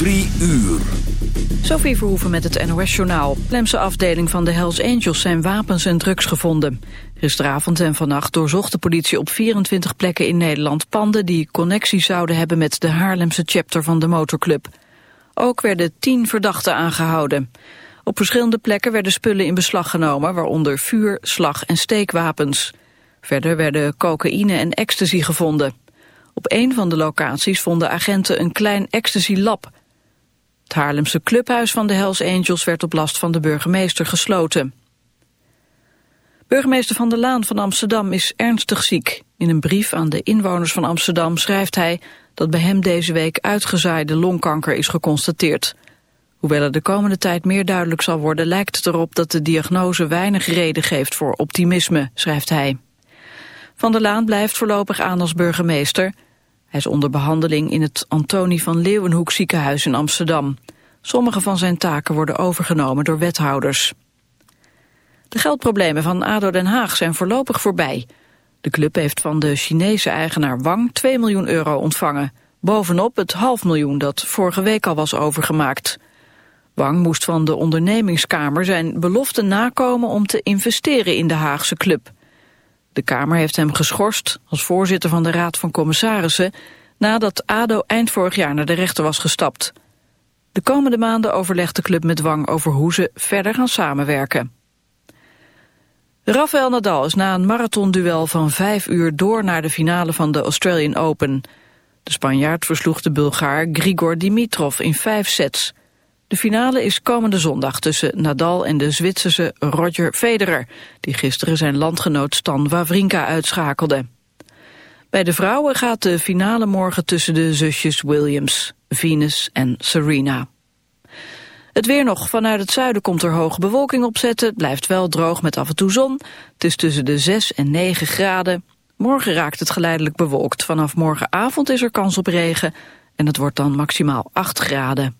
Drie uur. Sophie Verhoeven met het NOS-journaal. Lemse afdeling van de Hells Angels zijn wapens en drugs gevonden. Gisteravond en vannacht doorzocht de politie op 24 plekken in Nederland panden die connectie zouden hebben met de Haarlemse chapter van de motorclub. Ook werden tien verdachten aangehouden. Op verschillende plekken werden spullen in beslag genomen, waaronder vuur, slag en steekwapens. Verder werden cocaïne en ecstasy gevonden. Op een van de locaties vonden agenten een klein ecstasy-lab. Het Haarlemse clubhuis van de Hells Angels werd op last van de burgemeester gesloten. Burgemeester Van der Laan van Amsterdam is ernstig ziek. In een brief aan de inwoners van Amsterdam schrijft hij dat bij hem deze week uitgezaaide longkanker is geconstateerd. Hoewel er de komende tijd meer duidelijk zal worden, lijkt het erop dat de diagnose weinig reden geeft voor optimisme, schrijft hij. Van der Laan blijft voorlopig aan als burgemeester. Hij is onder behandeling in het Antonie van Leeuwenhoek ziekenhuis in Amsterdam. Sommige van zijn taken worden overgenomen door wethouders. De geldproblemen van ADO Den Haag zijn voorlopig voorbij. De club heeft van de Chinese eigenaar Wang 2 miljoen euro ontvangen. Bovenop het half miljoen dat vorige week al was overgemaakt. Wang moest van de ondernemingskamer zijn belofte nakomen om te investeren in de Haagse club. De Kamer heeft hem geschorst als voorzitter van de Raad van Commissarissen... nadat ADO eind vorig jaar naar de rechter was gestapt. De komende maanden overlegt de club met Wang over hoe ze verder gaan samenwerken. Rafael Nadal is na een marathonduel van vijf uur door naar de finale van de Australian Open. De Spanjaard versloeg de Bulgaar Grigor Dimitrov in vijf sets. De finale is komende zondag tussen Nadal en de Zwitserse Roger Federer... die gisteren zijn landgenoot Stan Wawrinka uitschakelde. Bij de vrouwen gaat de finale morgen tussen de zusjes Williams, Venus en Serena. Het weer nog. Vanuit het zuiden komt er hoge bewolking opzetten. Het blijft wel droog met af en toe zon. Het is tussen de 6 en 9 graden. Morgen raakt het geleidelijk bewolkt. Vanaf morgenavond is er kans op regen. En het wordt dan maximaal 8 graden.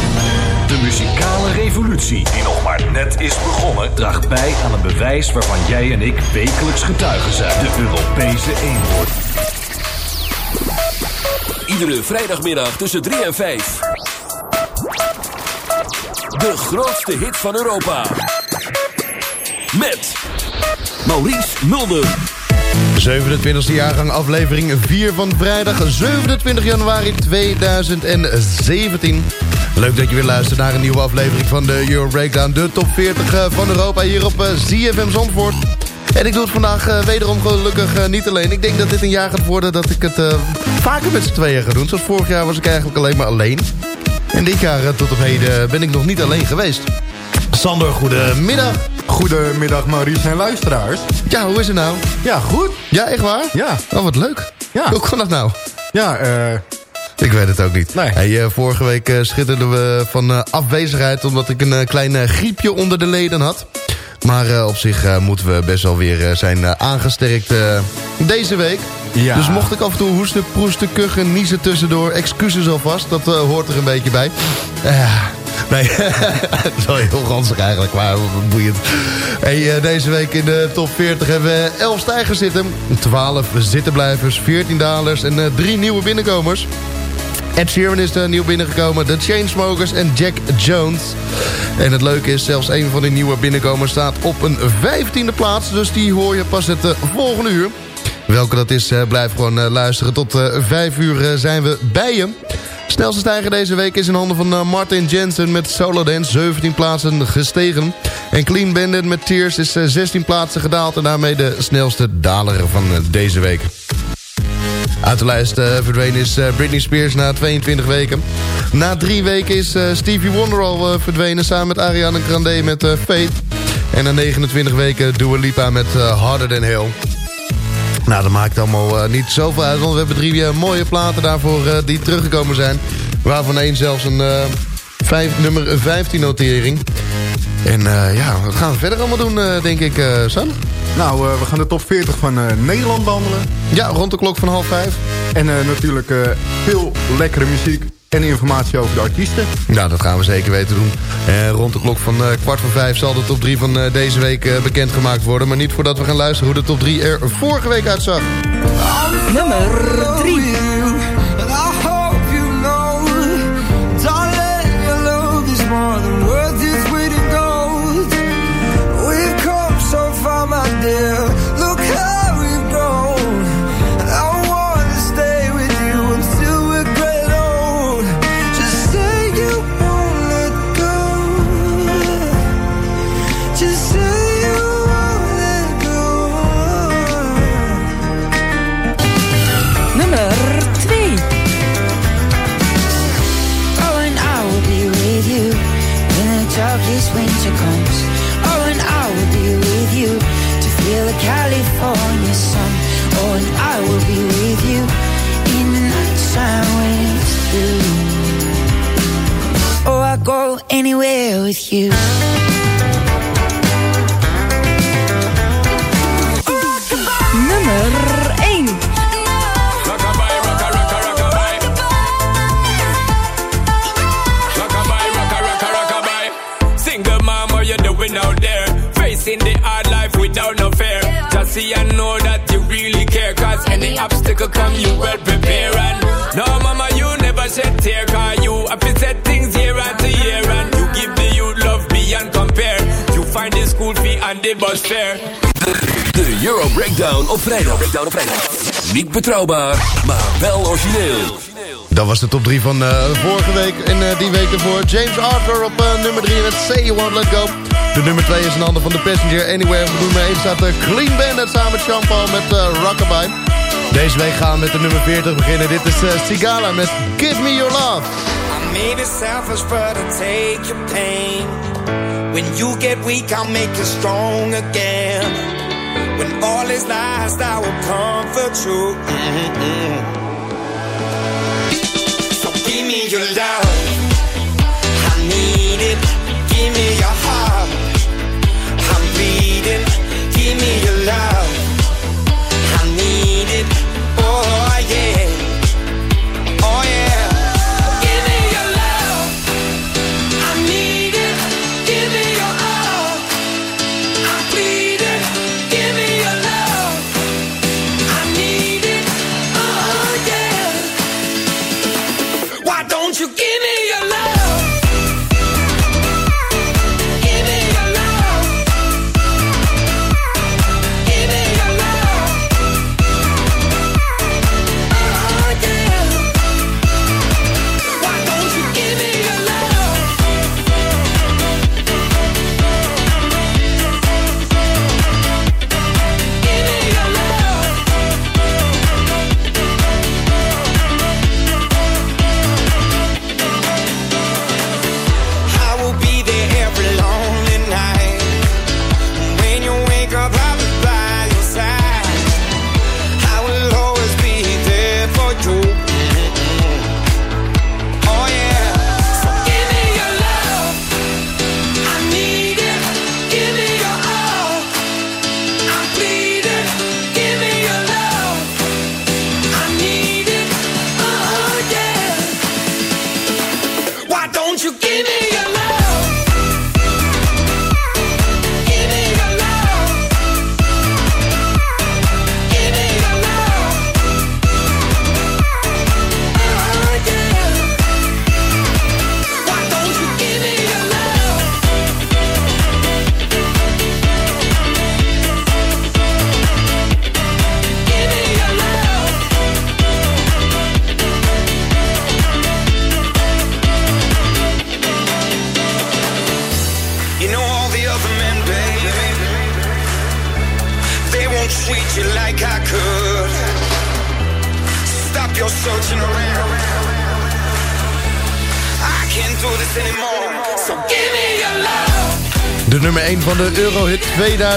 De muzikale revolutie, die nog maar net is begonnen, draagt bij aan een bewijs waarvan jij en ik wekelijks getuigen zijn. De Europese eenhoorn. Iedere vrijdagmiddag tussen 3 en 5. De grootste hit van Europa. Met Maurice Mulder. 27e jaargang aflevering 4 van vrijdag 27 januari 2017. Leuk dat je weer luistert naar een nieuwe aflevering van de Euro Breakdown. De top 40 eh, van Europa hier op eh, ZFM Zandvoort. En ik doe het vandaag eh, wederom gelukkig niet alleen. Ik denk dat dit een jaar gaat worden dat ik het vaker met z'n tweeën ga doen. Zoals vorig jaar was ik eigenlijk alleen maar alleen. En dit jaar tot op heden ben ik nog niet alleen geweest. Sander, goedemiddag. Goedemiddag Maurice en luisteraars. Ja, hoe is het nou? Ja, goed. Ja, echt waar? Ja. Oh, wat leuk. Ja. Hoe kan dat nou? Ja, eh... Ik weet het ook niet. Nee. Hey, eh, vorige week uh, schitterden we van uh, afwezigheid... omdat ik een klein griepje onder de leden had. Maar op zich moeten we best wel weer zijn aangesterkt deze week. Ja. Dus mocht ik af en toe hoesten, proesten, kuchen, niezen tussendoor... excuses alvast, dat hoort er een beetje bij. Nee, dat is wel heel ranzig eigenlijk, maar boeiend. Hey, deze week in de top 40 hebben we 11 stijgers zitten. 12 zittenblijvers, 14 dalers en uh, 3 nieuwe binnenkomers. Ed Sheeran is er nieuw binnengekomen, The Chainsmokers en Jack Jones. En het leuke is, zelfs een van die nieuwe binnenkomers staat op een 15e plaats. Dus die hoor je pas het uh, volgende uur. Welke dat is, blijf gewoon luisteren. Tot 5 uur zijn we bij je. Snelste stijger deze week is in handen van Martin Jensen met Solo Dance. 17 plaatsen gestegen. En Clean Bandit met Tears is uh, 16 plaatsen gedaald. En daarmee de snelste daler van deze week. Uit de lijst verdwenen is Britney Spears na 22 weken. Na drie weken is Stevie Wonder al verdwenen samen met Ariana Grande met Fate. En na 29 weken Dua Lipa met Harder Than Hell. Nou, dat maakt allemaal niet zoveel uit, want we hebben drie mooie platen daarvoor die teruggekomen zijn. Waarvan één zelfs een vijf, nummer 15 notering. En ja, wat gaan we verder allemaal doen, denk ik, Sam? Nou, we gaan de top 40 van Nederland behandelen. Ja, rond de klok van half vijf. En natuurlijk veel lekkere muziek en informatie over de artiesten. Nou, dat gaan we zeker weten doen. En rond de klok van uh, kwart voor vijf zal de top 3 van uh, deze week uh, bekendgemaakt worden. Maar niet voordat we gaan luisteren hoe de top 3 er vorige week uitzag. Nummer 3. Anywhere with you. Nummer 1 doing out there. Facing the hard life without no fear. Just see and know that you really care. Cause any obstacle come, you well prepare. It but fair. De Euro Breakdown op vrijdag. Breakdown op vrijdag. Niet betrouwbaar, maar wel origineel. Dat was de top 3 van uh, vorige week en uh, die week ervoor. James Arthur op uh, nummer 3 met Say You Won't Let Go. De nummer 2 is een ander van The Passenger Anywhere. Op nummer 1 staat de Clean Bandit samen met Paul met Rockabye. Deze week gaan we met de nummer 40 beginnen. Dit is Sigala met Give Me Your Love. I may be selfish but I take your pain. When you get weak I'll make you strong again. When all is lost I will comfort you. Mm -hmm. Give me your love. I need it. Give me your heart. I'm bleeding. Give me your love.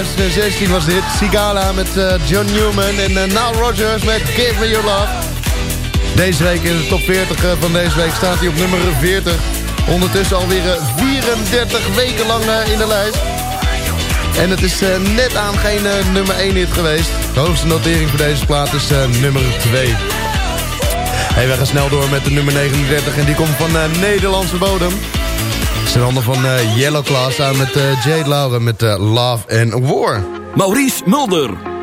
2016 was dit. Sigala met uh, John Newman en uh, Nile Rodgers met Give Me Your Love. Deze week in de top 40 uh, van deze week staat hij op nummer 40. Ondertussen alweer 34 weken lang in de lijst. En het is net aan geen nummer 1 hit geweest. De hoogste notering voor deze plaat is nummer 2. Hey, we gaan snel door met de nummer 39 en die komt van Nederlandse bodem. Is een ander van Yellow Class samen met uh, Jade Lauren met uh, Love and War. Maurice Mulder.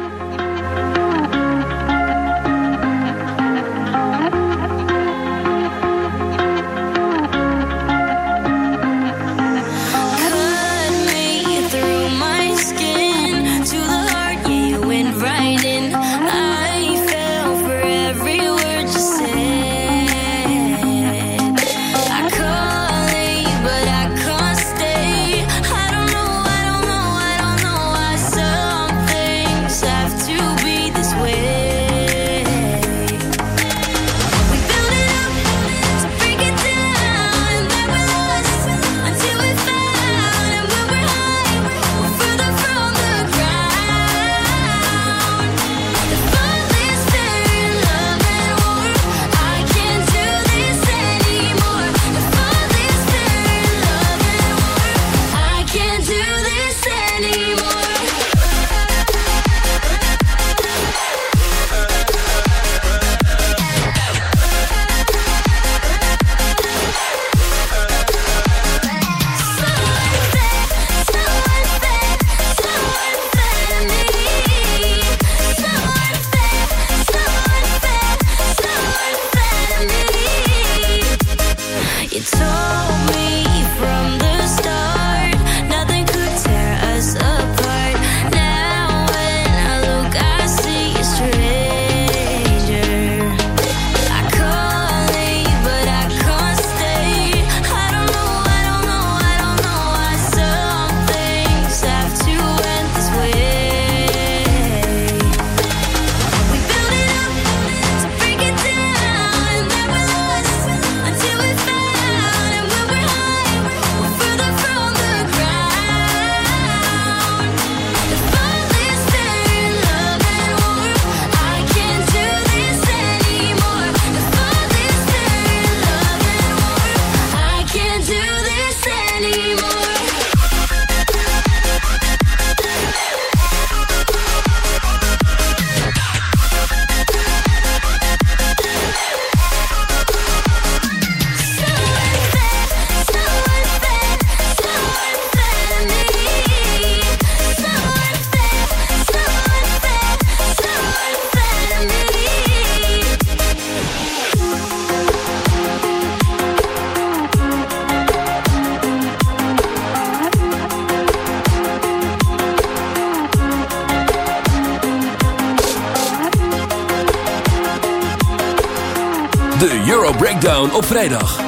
Breakdown op vrijdag.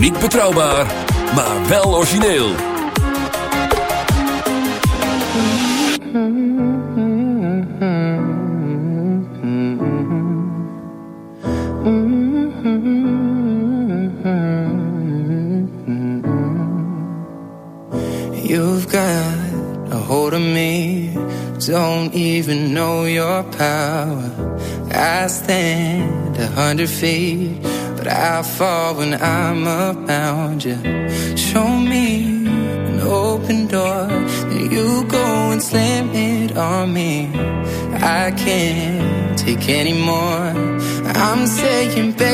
Niet betrouwbaar, maar wel origineel. You've got a hold of me. Don't even know your power. I stand a hundred feet, I fall when I'm around you. Show me an open door, then you go and slam it on me. I can't take anymore. I'm saying, baby,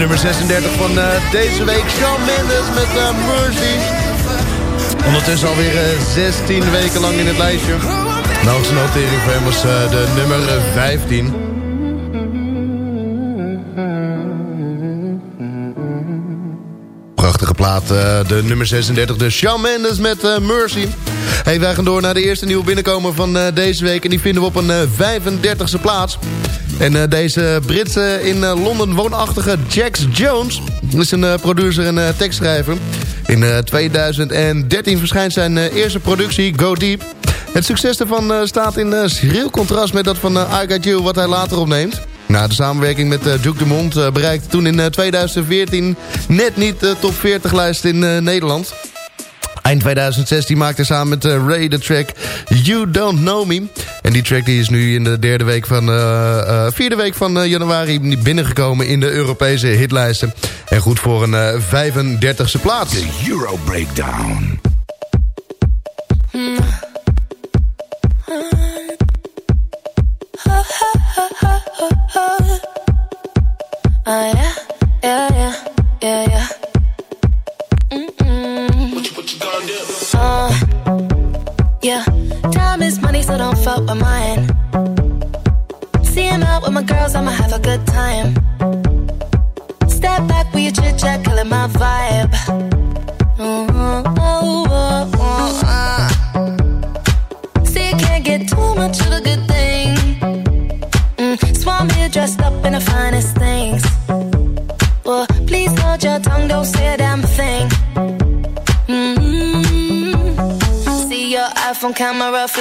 nummer 36 van eh, deze week, Shawn Mendes met eh, Mercy. Ondertussen alweer eh, 16 weken lang in het lijstje. De hoogste notering voor hem was de nummer eh, 15. Prachtige plaat, de nummer 36, de Shawn Mendes met Mercy. Hey, wij gaan door naar de eerste nieuwe binnenkomer van deze week. En die vinden we op een eh, 35e plaats. En eh, deze Britse in eh, Londen woonachtige Jax Jones... is een eh, producer en tekstschrijver. In eh, 2013 verschijnt zijn eerste productie Go Deep. Het succes daarvan staat in schril contrast met dat van I Got You... wat hij later opneemt. Na de samenwerking met Duke Dumont uh, bereikte toen in uh, 2014 net niet de top 40 lijst in Nederland. Eind 2016 maakte hij samen met Ray de track You Don't Know Me. En die track die is nu in de derde week van, uh, vierde week van januari binnengekomen in de Europese hitlijsten. En goed voor een 35e plaats. De Euro Breakdown. Oh yeah, yeah, yeah, yeah, yeah. So don't fuck with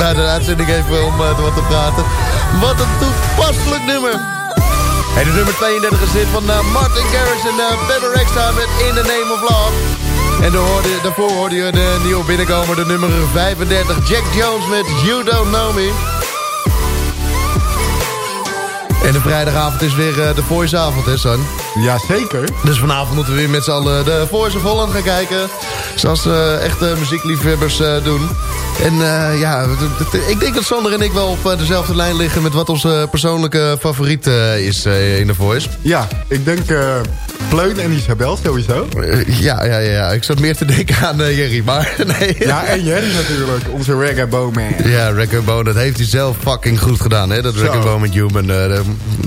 Bij de uitzending even om eh, wat te praten. Wat een toepasselijk nummer. En de nummer 32 is dit van eh, Martin Garrix en uh, Pepper Rexha met In the Name of Love. En hoorde, daarvoor hoorde je de nieuwe binnenkomer, de nummer 35, Jack Jones met You Don't Know Me. En de vrijdagavond is weer eh, de Voice-avond, hè, Son? Jazeker. Dus vanavond moeten we weer met z'n allen de Voice of Holland gaan kijken. Zoals eh, echte muziekliefhebbers eh, doen. En eh, ja, ik denk dat Sander en ik wel op eh, dezelfde lijn liggen... met wat onze persoonlijke favoriet eh, is in de Voice. Ja, ik denk Pleun en Isabel sowieso. Eh, ja, ja, ja, ik zat meer te denken aan eh, Jerry, maar nee. Ja, en Jerry natuurlijk, onze reggae bowman. Ja, Reggae dat heeft hij zelf fucking goed gedaan, hè? Dat Zo. Reggae Bone met Human. eh,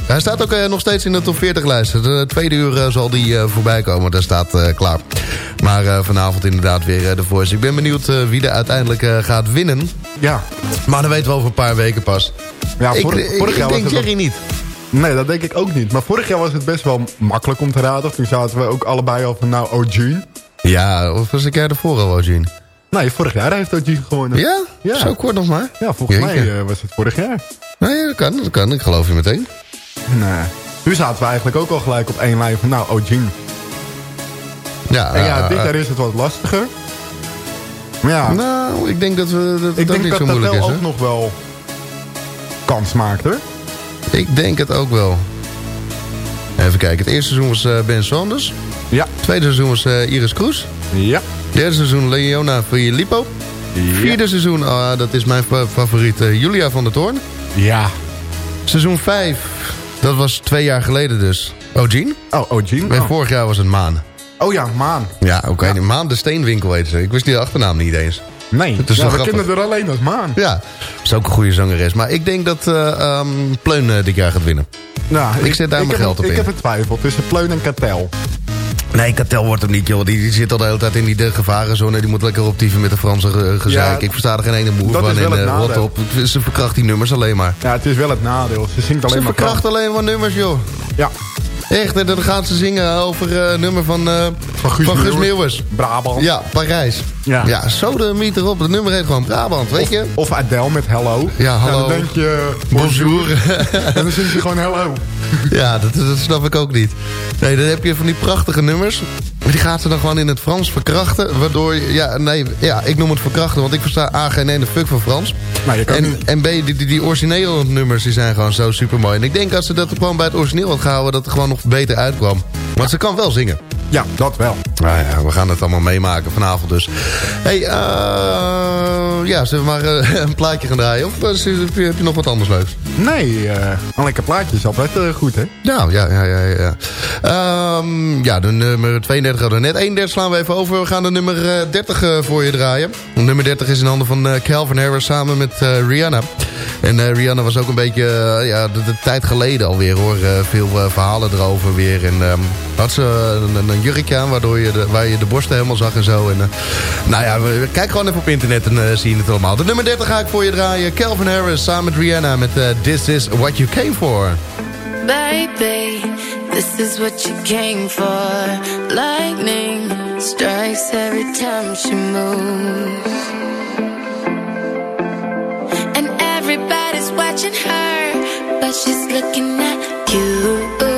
hij staat ook nog steeds in de top 40 lijst. De tweede uur zal die voorbij komen, daar staat klaar. Maar vanavond inderdaad weer de Voice. Ik ben benieuwd wie er uiteindelijk gaat winnen. Ja. Maar dat weten we over een paar weken pas. Ja, ik, vorig- ik- vorig ik jaar was denk Jerry niet. Nee, dat denk ik ook niet. Maar vorig jaar was het best wel makkelijk om te raden. Toen zaten we ook allebei al van nou O'Gene. Ja, of was ik jij ervoor al, Eugene? Nee, vorig jaar heeft O'Gene gewonnen. Ja? Ja. Zo kort nog maar? Ja, volgens Jeetje. mij eh, was het vorig jaar. Nee, dat kan, dat kan. Ik geloof je meteen. Nee. Nu zaten we eigenlijk ook al gelijk op één lijn van nou O'Gene. Ja, En ja, eh, dit eh, jaar is het wat lastiger. Maar ja, Nou, ik denk dat, we, dat ik ook denk niet dat zo dat moeilijk wel is. ook hè? nog wel kans maakt hoor. Ik denk het ook wel. Even kijken. Het eerste seizoen was eh, Ben Sanders. Ja. Het tweede seizoen was eh, Iris Kroes. Ja. Derde seizoen Leona Filippo. Vierde seizoen, ah, dat is mijn fa- favoriet, eh, Julia van der Toorn. Ja. Seizoen 5, dat was twee jaar geleden dus. O'Gene? Oh, O'Gene. En Oh. vorig jaar was het Maan. Oh ja, Maan. Ja, oké. Maan de Steenwinkel heette ze. Ik wist die achternaam niet eens. Nee, Het is ja, we grappig. kennen er alleen als Maan. Ja, dat is ook een goede zangeres. Maar ik denk dat eh ehm, Pleun eh, dit jaar gaat winnen. Nou, Ik zet daar mijn geld een- op Ik in. heb een twijfel tussen Pleun en Katel. Nee, Katel wordt hem niet, joh. Die, die zit al de hele tijd in die de gevarenzone. Die moet lekker optieven met de Franse ge- gezeik. Ja, ik versta er geen ene moe dat van. is wel En het eh, rot nadeel. op. Ze verkracht die nummers alleen maar. Ja, het is wel het nadeel. Ze zingt alleen Ze maar verkracht alleen maar nummers, joh. Ja. Echt, en dan gaan ze zingen over eh, nummer van, eh van Guus. Meeuwis. Brabant. Ja, Parijs. Ja. Ja, zo de meet erop. Het nummer heet gewoon Brabant, weet je? Of Adele met Hello. Ja, hallo. dan denk je Bonjour. en dan zingt je gewoon Hello. Ja, dat, dat snap ik ook niet. Nee, dan heb je van die prachtige nummers. Maar die gaat ze dan gewoon in het Frans verkrachten. Waardoor, je- ja, nee, ja, ik noem het verkrachten. Want ik versta A, geen ene fuck van Frans. Nou, je kan En, en B, die, die, die originele nummers die zijn gewoon zo super mooi. En ik denk als ze dat gewoon bij het origineel had gehouden... dat het gewoon nog beter uitkwam. Want ze kan wel zingen. Ja, dat wel. Nou ja, we gaan het allemaal meemaken vanavond dus. hey, eh, ja, zullen we maar eh, een plaatje gaan draaien? Of eh, heb je, nog wat anders leuks? Nee, een lekker plaatje is altijd goed, hè? Ja, ja, ja, ja. Ja, Ehm, ja de nummer 32 hadden we net. 31 slaan we even over. We gaan de nummer eh, 30 eh, voor je draaien. Nummer 30 is in handen van Calvin Harris samen met Rihanna. En Rihanna was ook een beetje, ja, de, de tijd geleden alweer hoor. Veel verhalen erover weer. En ehm, had ze een jurkje aan waardoor je de, waar je de borsten helemaal zag en zo. En, eh, nou ja, kijk gewoon even op internet en eh, zie je het allemaal. De nummer 30 ga ik voor je draaien. Calvin Harris samen met Rihanna met eh, This Is What You Came For. Baby, this is what you came for. Lightning strikes every time she moves. And everybody's watching her, but she's looking at. You.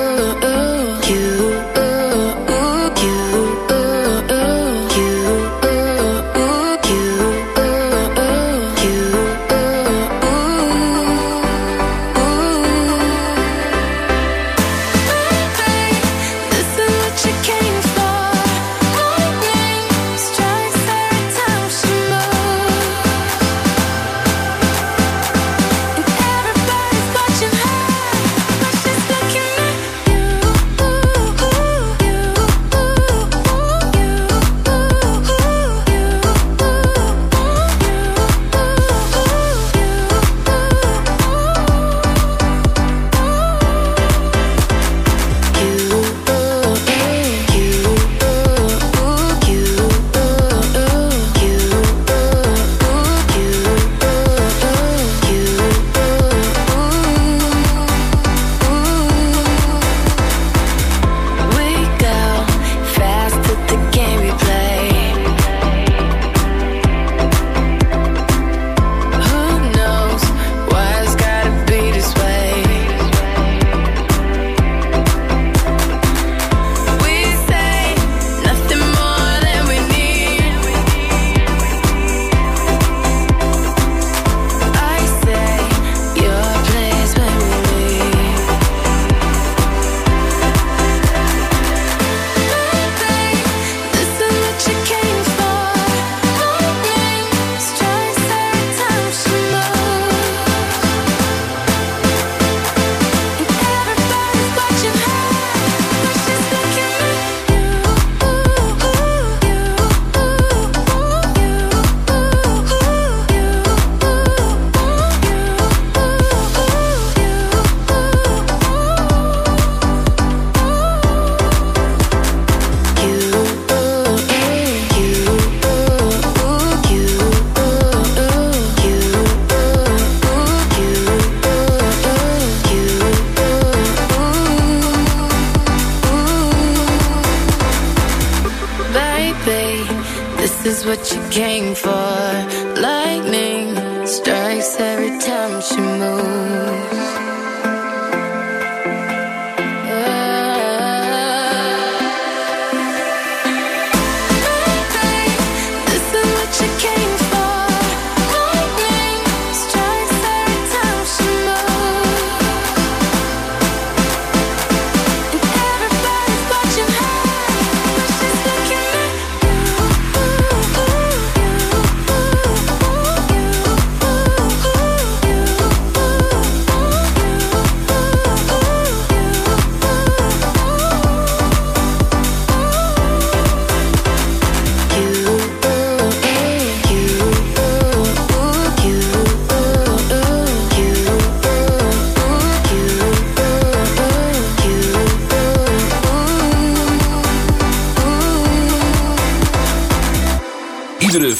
Every time she moves.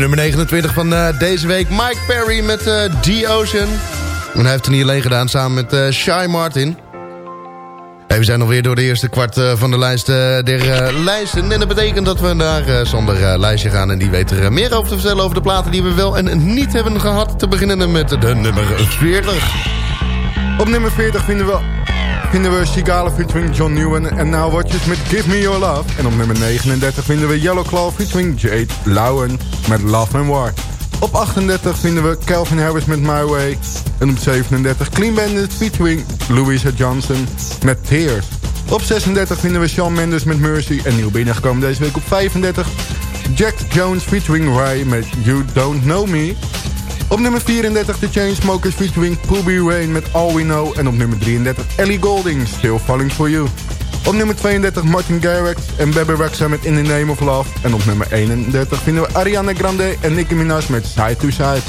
Nummer 29 van eh, deze week. Mike Perry met eh The Ocean. En hij heeft het hier alleen gedaan samen met eh Shy Martin. We zijn alweer door de eerste kwart van de lijst der lijsten. En dat betekent dat we naar eh, lijstje gaan. En die weet er meer over te vertellen over de platen die we wel en niet hebben gehad. Te beginnen met de nummer 40. Op nummer 40 vinden we, vinden we Chigala featuring John Newen en Now Watches met Give Me Your Love. En op nummer 39 vinden we Yellow Claw featuring Jade Lowen met Love and War. Op 38 vinden we Calvin Harris met My Way. En op 37 Clean Bandit featuring Louisa Johnson met Tears. Op 36 vinden we Shawn Mendes met Mercy. En nieuw binnengekomen deze week op 35 Jack Jones featuring Rai met You Don't Know Me. Op nummer 34 The Chainsmokers featuring Pooby Rain met All We Know. En op nummer 33 Ellie Golding, Still Falling For You. Op nummer 32 Martin Garrix en Bebe Rexha met In The Name of Love. En op nummer 31 vinden we Ariana Grande en Nicki Minaj met Side to Side.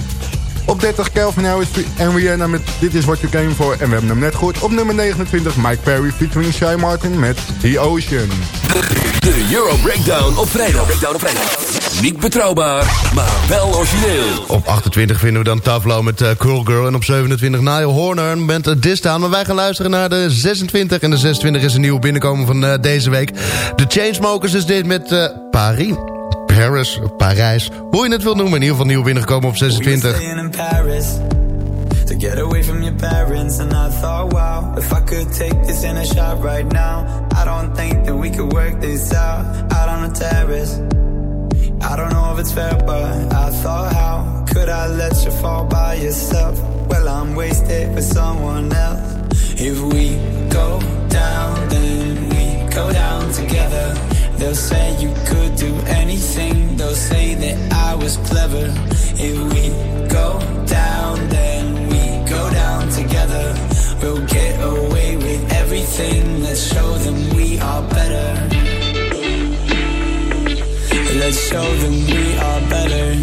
Op 30 Calvin Harris en Rihanna met This Is What You Came For. En we hebben hem net gehoord. Op nummer 29 Mike Perry featuring Shy Martin met The Ocean. De Euro Breakdown op vrijdag. Breakdown op vrijdag. Niet betrouwbaar, maar wel origineel. Op 28 vinden we dan Tavlo met uh, Cool Girl. En op 27 Niall Horner met uh, Distaan. Maar wij gaan luisteren naar de 26. En de 26 is een nieuwe binnenkomen van uh, deze week. De Chainsmokers is dit met uh, Paris. Paris, Parijs. Hoe je het wilt noemen. In ieder geval nieuw binnengekomen op 26. To get away from your parents and I thought wow If I could take this in a shot right now I don't think that we could work this out Out on the terrace I don't know if it's fair but I thought how Could I let you fall by yourself Well I'm wasted for someone else If we go down then we go down together They'll say you could do anything They'll say that I was clever If we go down then we go down together. We'll get away with everything. Let's show them we are better. Let's show them we are better.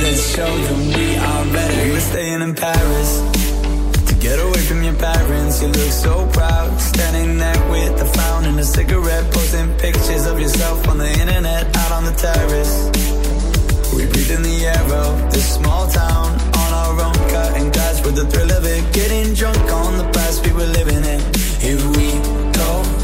Let's show them we are better. We were staying in Paris to get away from your parents. You look so proud, standing there with a frown and a cigarette, posting pictures of yourself on the internet, out on the terrace. We breathe in the air of this small town on our own, cutting glass with the thrill of it. Getting drunk on the past we were living in. If we go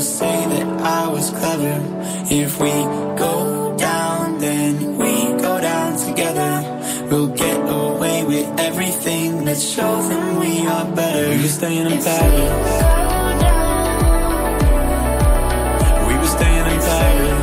Say that I was clever. If we go down, then we go down together. We'll get away with everything. Let's show them we are better. We were staying in Paris. We were staying in Paris.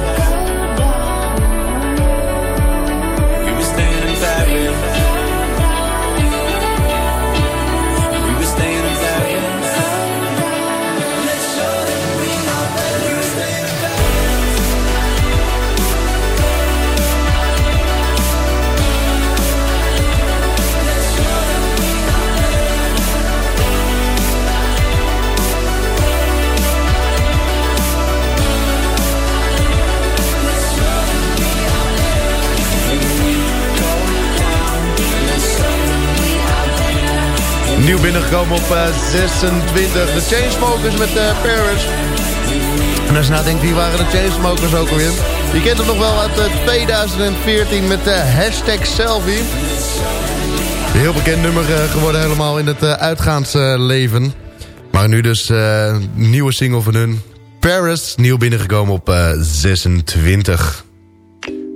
Nieuw binnengekomen op uh, 26. De Chainsmokers met uh, Paris. En als je nou denkt, wie waren de Chainsmokers ook alweer? Je kent hem nog wel uit uh, 2014 met de hashtag selfie. Heel bekend nummer uh, geworden helemaal in het uh, uitgaansleven. maar nu dus een nieuwe single van hun. Paris, nieuw binnengekomen op 26.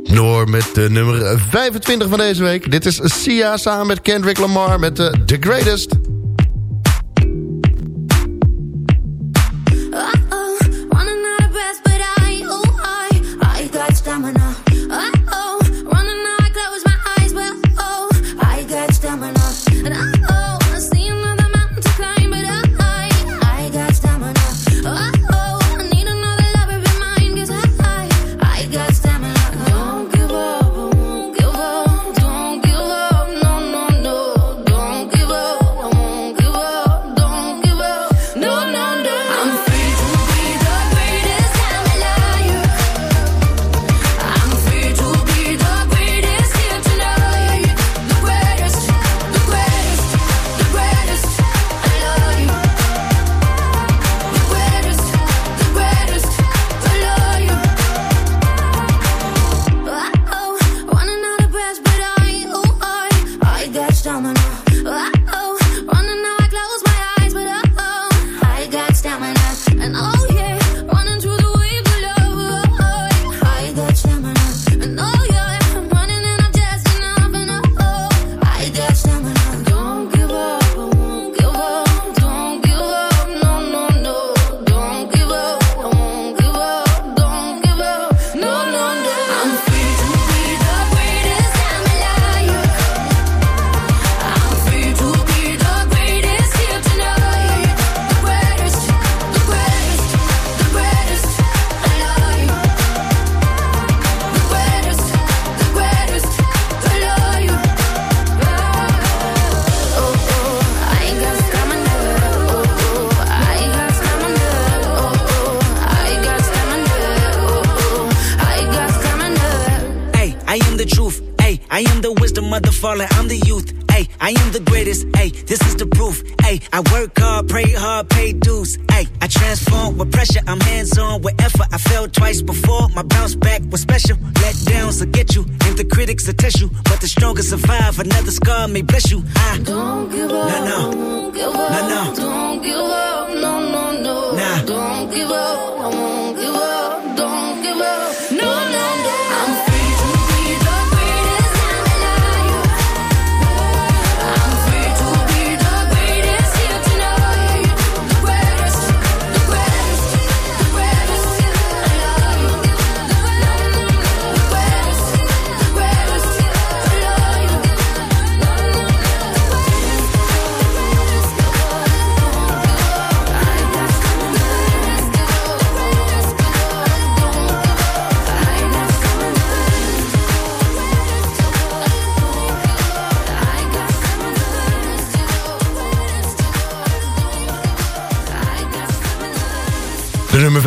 Door met de nummer 25 van deze week. Dit is Sia samen met Kendrick Lamar met uh, The Greatest.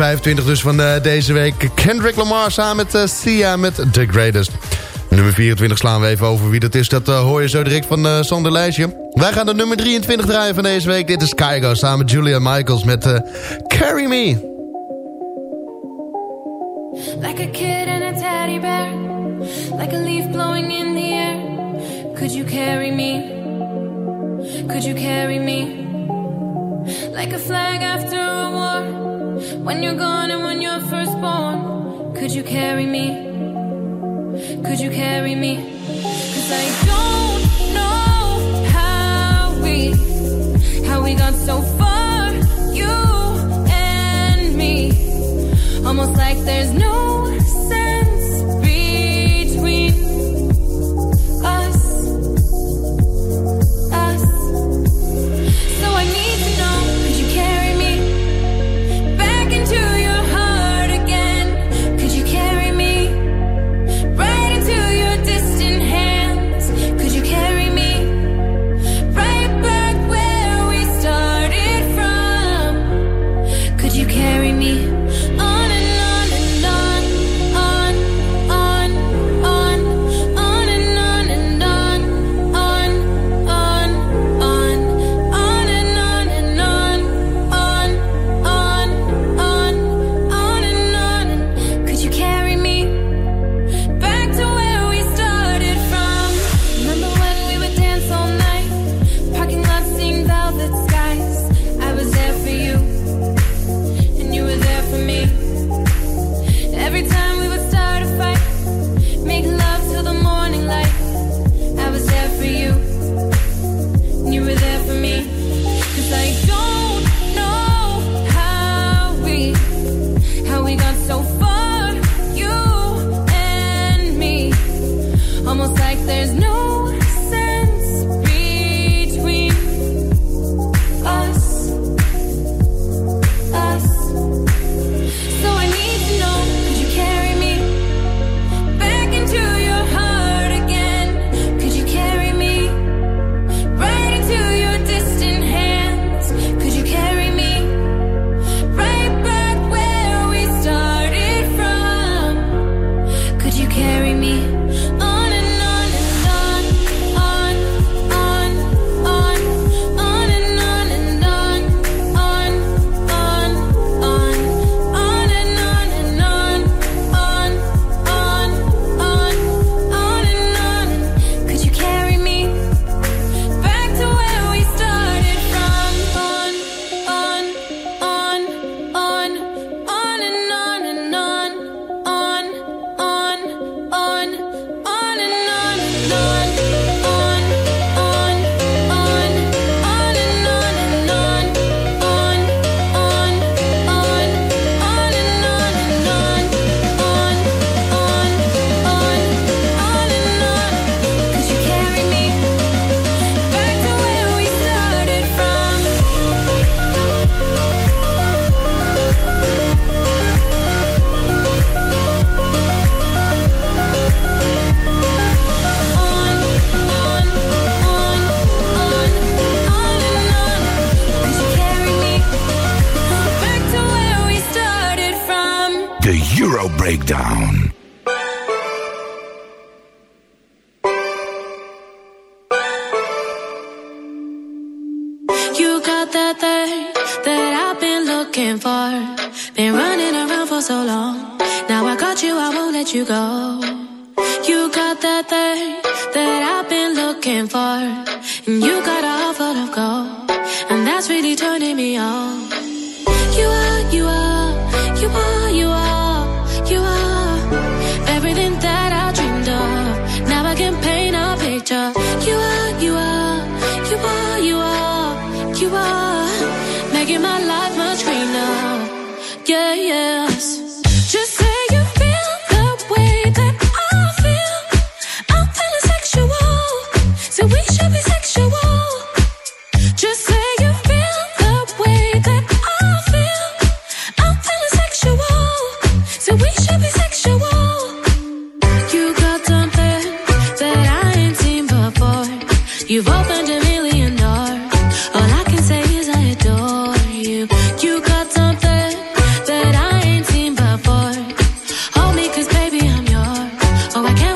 25 dus van eh, deze week. Kendrick Lamar samen met eh, Sia met The Greatest. Nummer 24 slaan we even over wie dat is. Dat eh, hoor je zo direct van Sander Lijstje. Wij gaan de nummer 23 draaien van deze week. Dit is Kygo samen met Julia Michaels met Carry Me. Like a kid in a teddy bear Like a leaf blowing in the air Could you carry me? Could you carry me? Like a flag after a war When you're gone and when you're first born, could you carry me? Could you carry me? Cause I don't know how we, how we got so far, you and me. Almost like there's no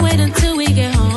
wait until we get home.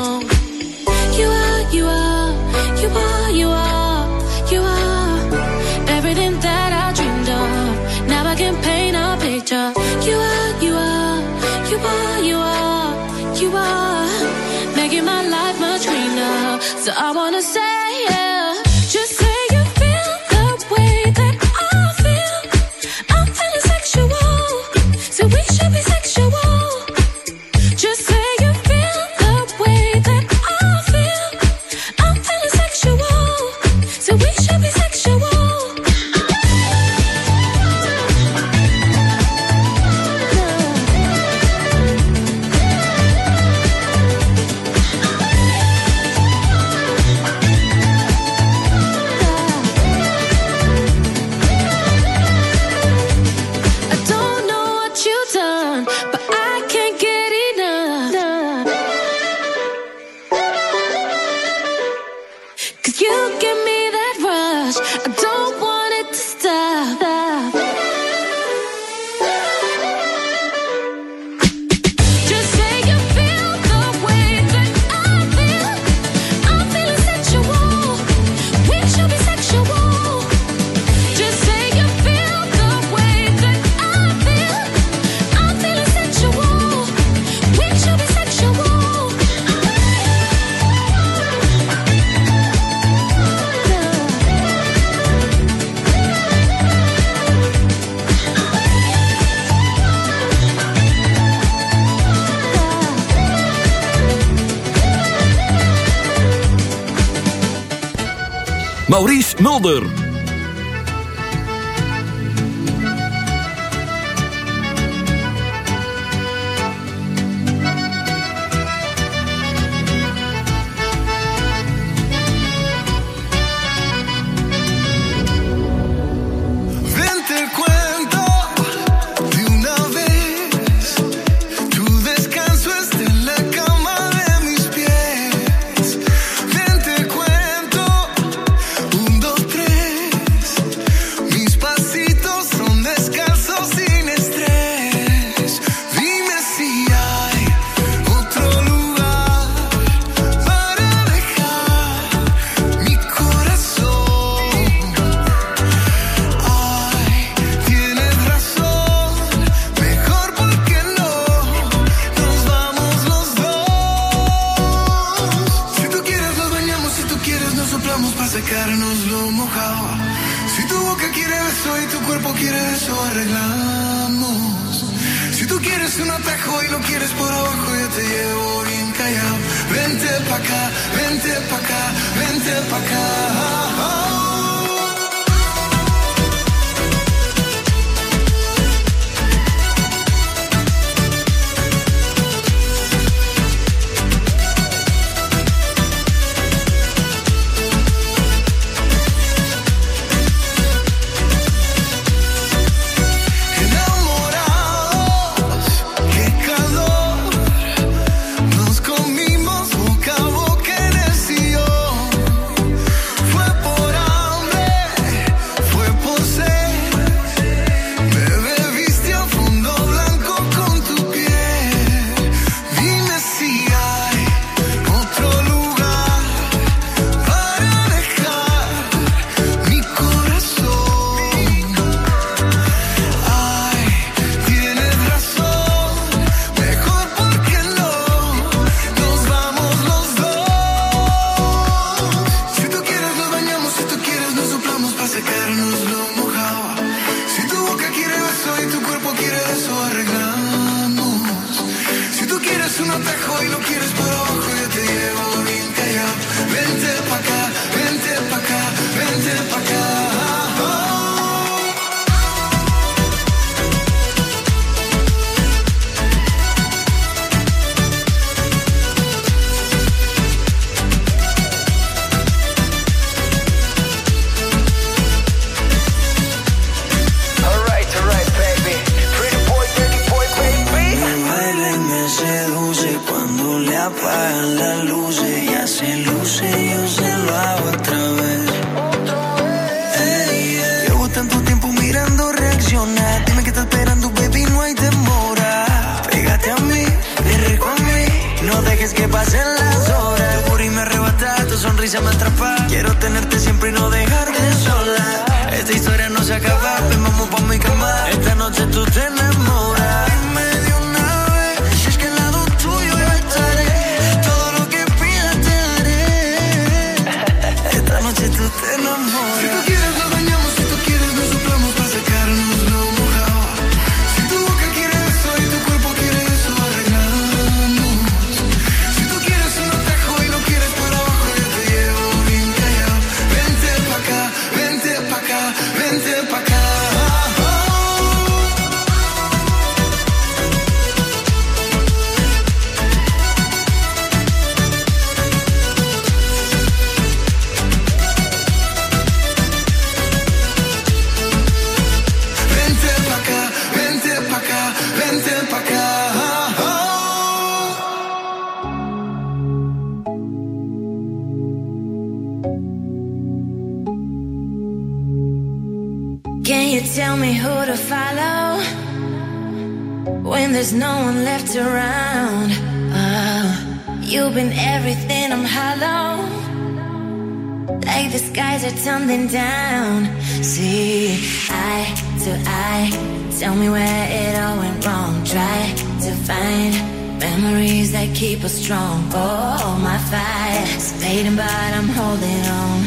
Tumbling down. See, eye to eye, tell me where it all went wrong. Try to find memories that keep us strong. Oh, my fire's fading, but I'm holding on.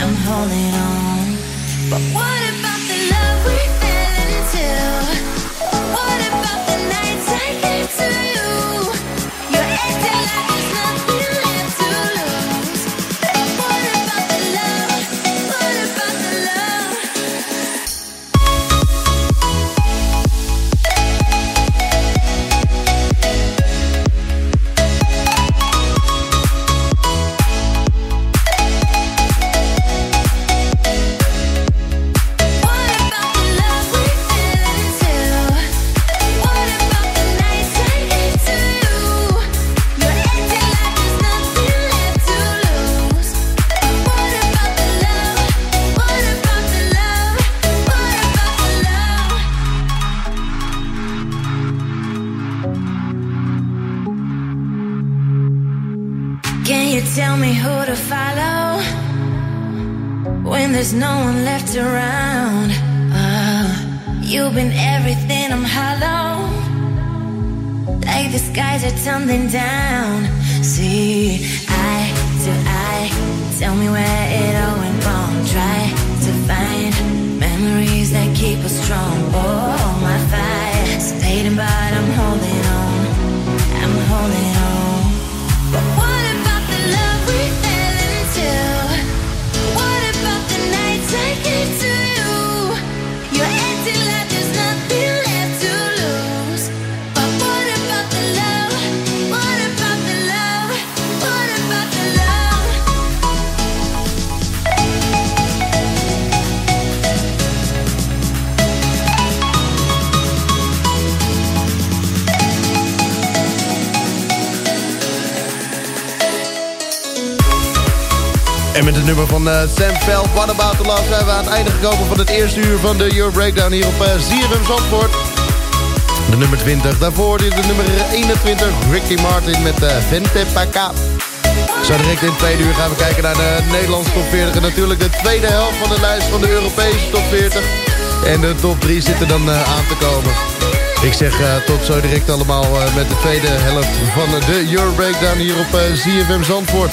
I'm holding on. You tell me who to follow when there's no one left around? Oh, you've been everything, I'm hollow. Like the skies are tumbling down. See, eye to eye, tell me where it all went wrong. Try to find memories that keep us strong. Oh, my fire's fading, but I'm holding on. I'm holding on. Nummer van eh, Sam Veld, What About The Love... zijn we aan het einde gekomen van het eerste uur van de Euro Breakdown hier op uh, ZFM Zandvoort. De nummer 20. Daarvoor de nummer 21, Ricky Martin met uh, Vente Paca. Zo direct in het tweede uur gaan we kijken naar de Nederlandse top 40. En natuurlijk de tweede helft van de lijst van de Europese top 40. En de top 3 zitten dan uh, aan te komen. Ik zeg uh, tot zo direct allemaal uh, met de tweede helft van de Euro Breakdown hier op uh, ZFM Zandvoort.